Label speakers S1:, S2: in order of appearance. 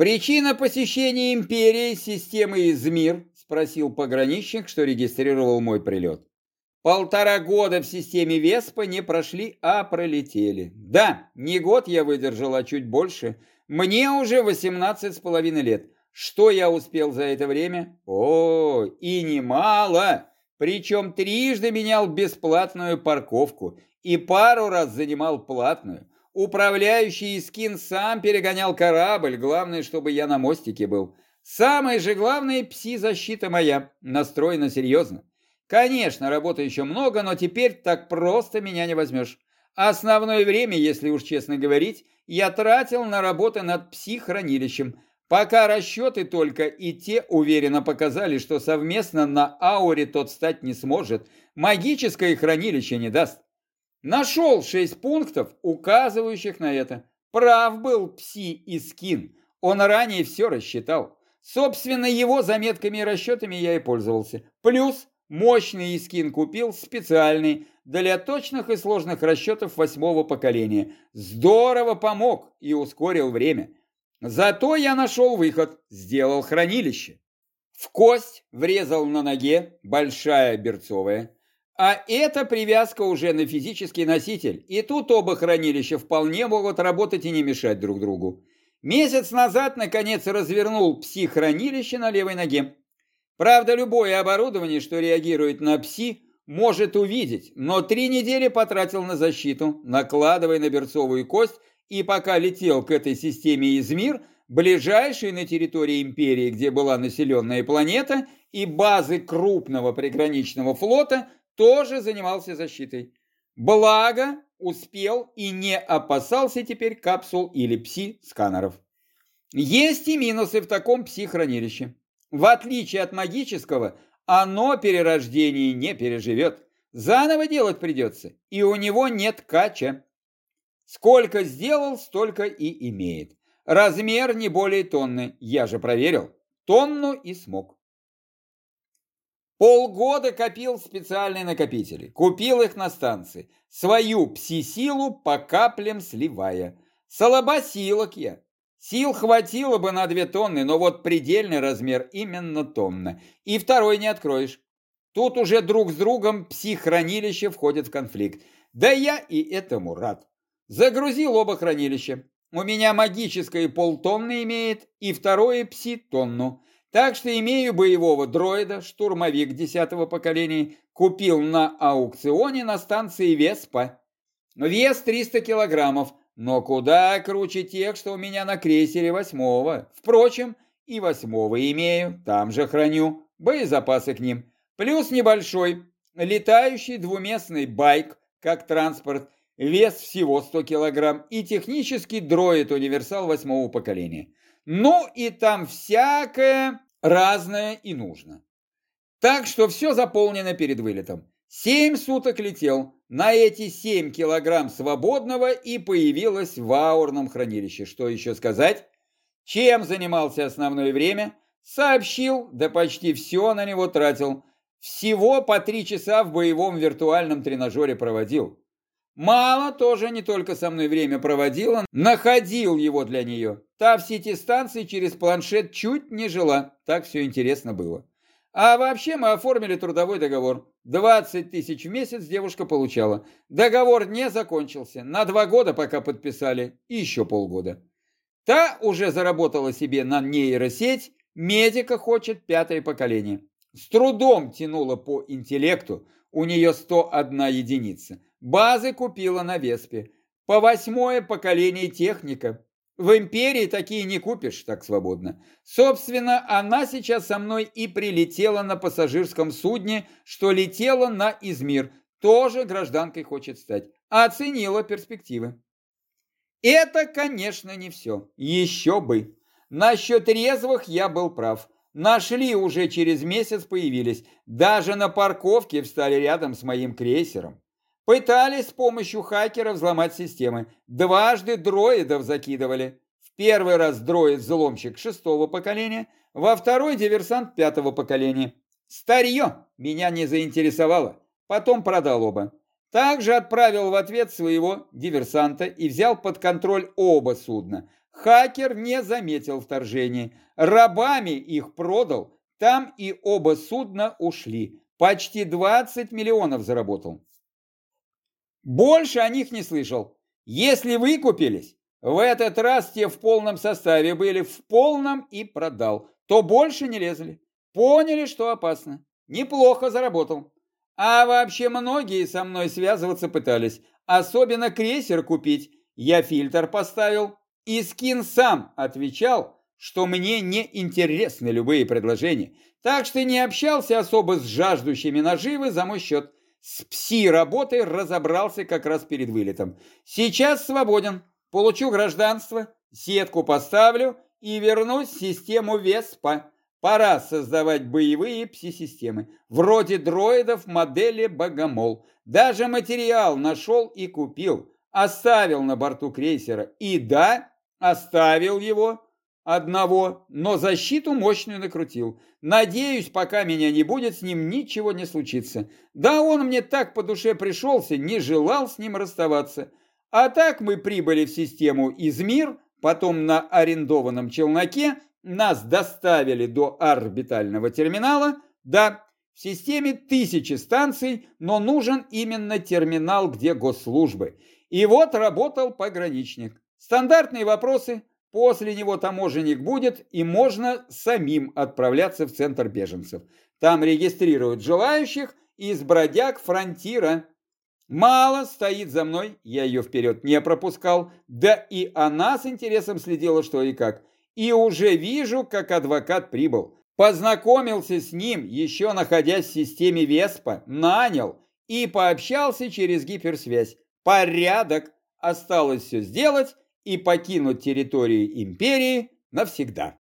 S1: Причина посещения империи системы Измир, спросил пограничник, что регистрировал мой прилет. Полтора года в системе Веспа не прошли, а пролетели. Да, не год я выдержал, а чуть больше. Мне уже 18 с половиной лет. Что я успел за это время? О, и немало! Причем трижды менял бесплатную парковку и пару раз занимал платную. Управляющий Искин сам перегонял корабль, главное, чтобы я на мостике был. Самое же главное, пси-защита моя, настроена серьезно. Конечно, работы еще много, но теперь так просто меня не возьмешь. Основное время, если уж честно говорить, я тратил на работы над пси-хранилищем. Пока расчеты только и те уверенно показали, что совместно на ауре тот стать не сможет, магическое хранилище не даст. Нашел шесть пунктов, указывающих на это. Прав был пси и скин, он ранее все рассчитал. Собственно, его заметками и расчетами я и пользовался. Плюс Мощный Искин купил специальный для точных и сложных расчетов восьмого поколения. Здорово помог и ускорил время. Зато я нашел выход, сделал хранилище. В кость врезал на ноге, большая берцовая. А это привязка уже на физический носитель. И тут оба хранилища вполне могут работать и не мешать друг другу. Месяц назад, наконец, развернул пси-хранилище на левой ноге. Правда, любое оборудование, что реагирует на пси, может увидеть, но три недели потратил на защиту, накладывая на берцовую кость, и пока летел к этой системе Измир, ближайшей на территории империи, где была населенная планета, и базы крупного приграничного флота, тоже занимался защитой. Благо, успел и не опасался теперь капсул или пси-сканеров. Есть и минусы в таком пси-хранилище. В отличие от магического, оно перерождение не переживет. Заново делать придется, и у него нет кача. Сколько сделал, столько и имеет. Размер не более тонны, я же проверил. Тонну и смог. Полгода копил специальные накопители, купил их на станции, свою пси-силу по каплям сливая. Слабосилок я, Сил хватило бы на две тонны, но вот предельный размер именно тонна. И второй не откроешь. Тут уже друг с другом пси-хранилище входит в конфликт. Да я и этому рад. Загрузил оба хранилища. У меня магическое полтонны имеет и второе пси-тонну. Так что имею боевого дроида, штурмовик десятого поколения, купил на аукционе на станции Веспа. Вес 300 килограммов, но куда круче тех, что у меня на крейсере восьмого. Впрочем, и восьмого имею, там же храню, боезапасы к ним. Плюс небольшой, летающий двуместный байк, как транспорт, вес всего 100 килограмм и технический дроид-универсал восьмого поколения. Ну и там всякое разное и нужно. Так что все заполнено перед вылетом. Семь суток летел, на эти 7 килограмм свободного и появилось в аурном хранилище. Что еще сказать? Чем занимался основное время? Сообщил, да почти все на него тратил. Всего по три часа в боевом виртуальном тренажере проводил. Мало тоже не только со мной время проводила, находил его для нее. Та в сети станции через планшет чуть не жила, так все интересно было. А вообще мы оформили трудовой договор. 20 тысяч в месяц девушка получала. Договор не закончился. На два года пока подписали. И еще полгода. Та уже заработала себе на нейросеть. Медика хочет пятое поколение. С трудом тянула по интеллекту. У нее 101 единица. Базы купила на Веспе. По восьмое поколение техника. В империи такие не купишь так свободно. Собственно, она сейчас со мной и прилетела на пассажирском судне, что летела на Измир. Тоже гражданкой хочет стать. Оценила перспективы. Это, конечно, не все. Еще бы. Насчет резвых я был прав. Нашли уже через месяц появились. Даже на парковке встали рядом с моим крейсером. Пытались с помощью хакера взломать системы. Дважды дроидов закидывали. В первый раз дроид-взломщик шестого поколения, во второй диверсант пятого поколения. Старье меня не заинтересовало. Потом продал оба. Также отправил в ответ своего диверсанта и взял под контроль оба судна. Хакер не заметил вторжения. Рабами их продал, там и оба судна ушли. Почти 20 миллионов заработал. Больше о них не слышал. Если выкупились, в этот раз те в полном составе были в полном и продал, то больше не лезли. Поняли, что опасно. Неплохо заработал. А вообще многие со мной связываться пытались. Особенно крейсер купить. Я фильтр поставил. И скин сам отвечал, что мне не интересны любые предложения. Так что не общался особо с жаждущими наживы за мой счет. С пси-работой разобрался как раз перед вылетом. Сейчас свободен. Получу гражданство, сетку поставлю и вернусь в систему Веспа. Пора создавать боевые пси-системы, вроде дроидов модели Богомол. Даже материал нашел и купил, оставил на борту крейсера. И да, оставил его одного, но защиту мощную накрутил. Надеюсь, пока меня не будет, с ним ничего не случится. Да он мне так по душе пришелся, не желал с ним расставаться. А так мы прибыли в систему Измир, потом на арендованном челноке, нас доставили до орбитального терминала. Да, в системе тысячи станций, но нужен именно терминал, где госслужбы. И вот работал пограничник. Стандартные вопросы, после него таможенник будет, и можно самим отправляться в центр беженцев. Там регистрируют желающих из бродяг фронтира. Мало стоит за мной, я ее вперед не пропускал, да и она с интересом следила, что и как и уже вижу, как адвокат прибыл. Познакомился с ним, еще находясь в системе Веспа, нанял и пообщался через гиперсвязь. Порядок. Осталось все сделать и покинуть территорию империи навсегда.